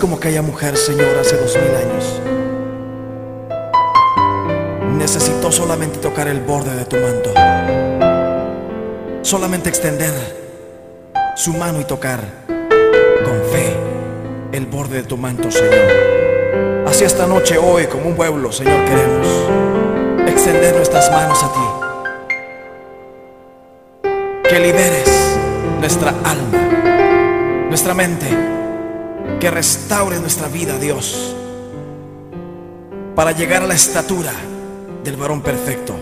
como aquella mujer, Señor, hace dos mil años. Necesitó solamente tocar el borde de tu manto. Solamente extender su mano y tocar con fe el borde de tu manto, Señor. Así esta noche, hoy, como un pueblo, Señor, queremos extender nuestras manos a ti. Que liberes nuestra alma, nuestra mente, que restaure nuestra vida, Dios, para llegar a la estatura del varón perfecto.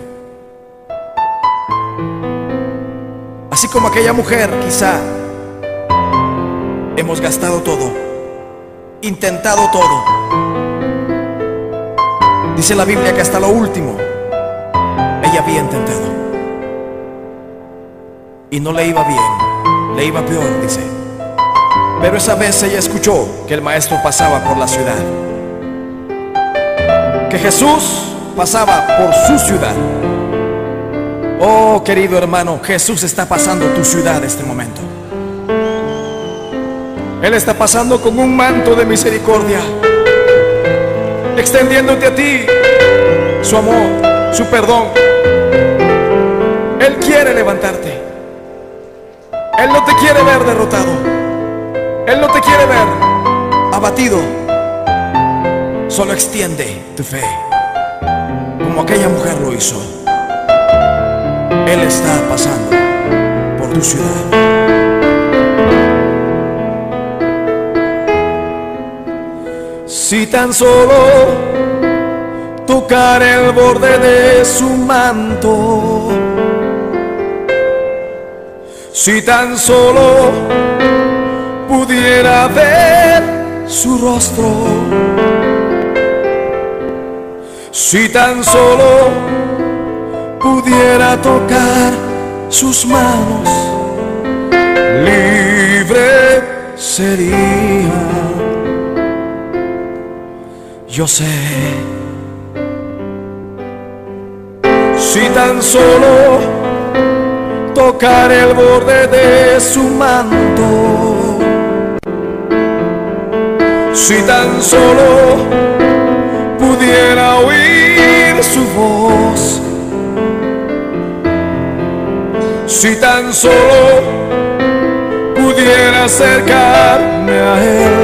Así como aquella mujer, quizá hemos gastado todo, intentado todo. Dice la Biblia que hasta lo último ella había intentado. Y no le iba bien, le iba peor, dice. Pero esa vez ella escuchó que el maestro pasaba por la ciudad. Que Jesús pasaba por su ciudad. Oh, querido hermano, Jesús está pasando tu ciudad este momento. Él está pasando con un manto de misericordia, extendiéndote a ti su amor, su perdón. Él quiere levantarte. Él no te quiere ver derrotado. Él no te quiere ver abatido. Solo extiende tu fe, como aquella mujer lo hizo. Él está pasando por tu ciudad. Si tan solo tocar el borde de su manto, si tan solo pudiera ver su rostro, si tan solo pudiera tocar sus manos, libre sería. Yo sé, si tan solo tocar el borde de su manto, si tan solo pudiera oír su voz, si tan solo pudiera acercarme a él,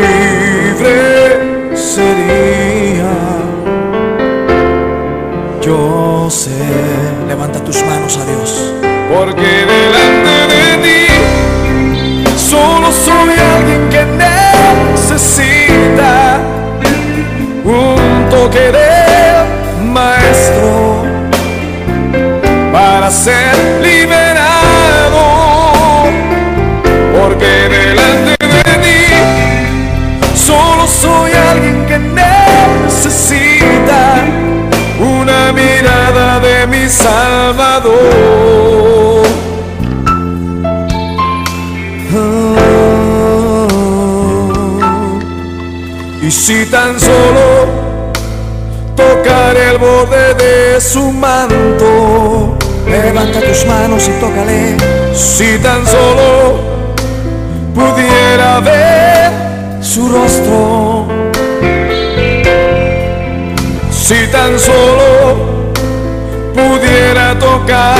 libre sería. Yo sé, levanta tus manos a Dios, porque toque de maestro para ser liberado, porque delante de ti solo soy alguien que necesita una mirada de mi Salvador. Ah. Y si tan solo de su manto, levanta tus manos y tócale. Si tan solo pudiera ver su rostro, si tan solo pudiera tocar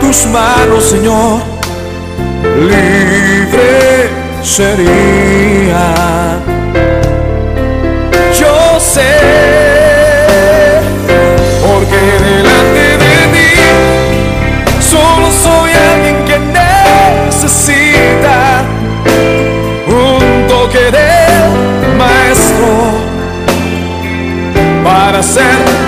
tus manos, Señor, libre sería. Yo sé, para ser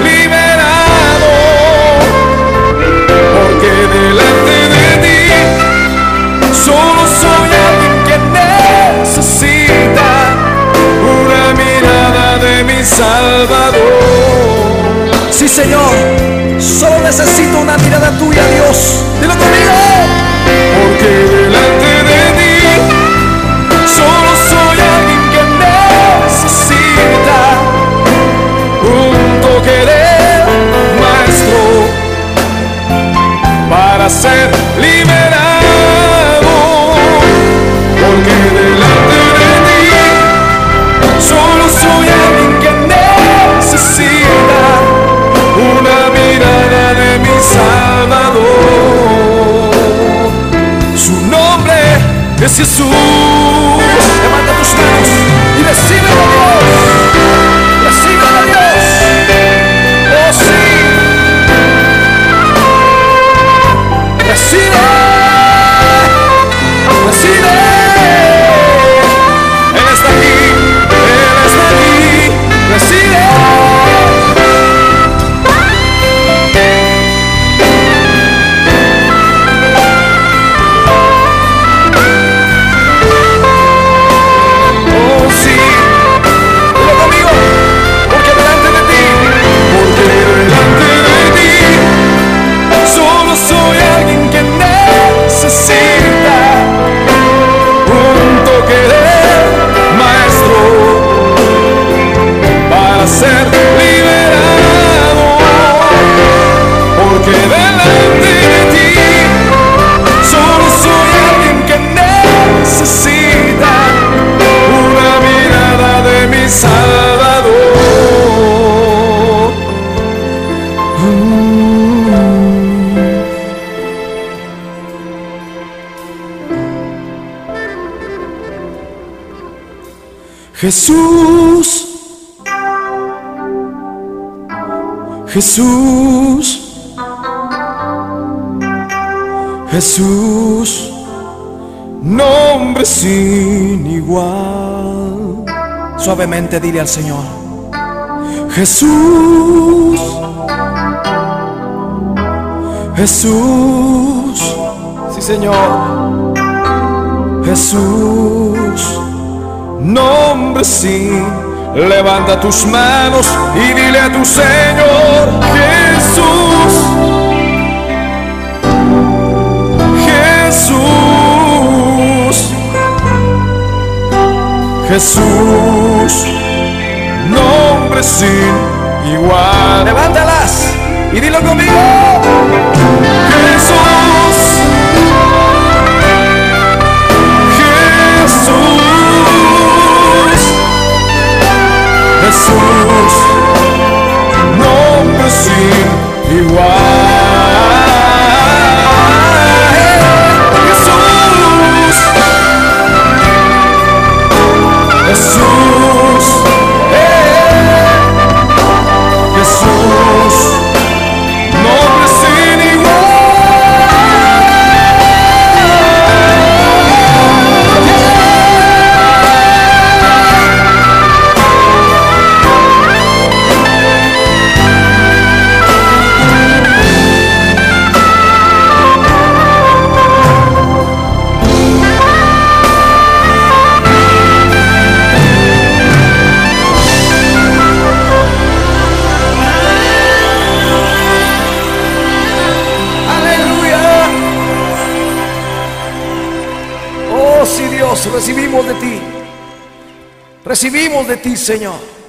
Jesús, Jesús, Jesús, nombre sin igual. Suavemente dile al Señor, Jesús, Jesús, sí Señor, Jesús, nombre sin. Levanta tus manos y dile a tu Señor, Jesús, Jesús, Jesús, nombre sin igual. Levántalas y dilo conmigo. Jesús, recibimos de ti. Recibimos de ti, Señor.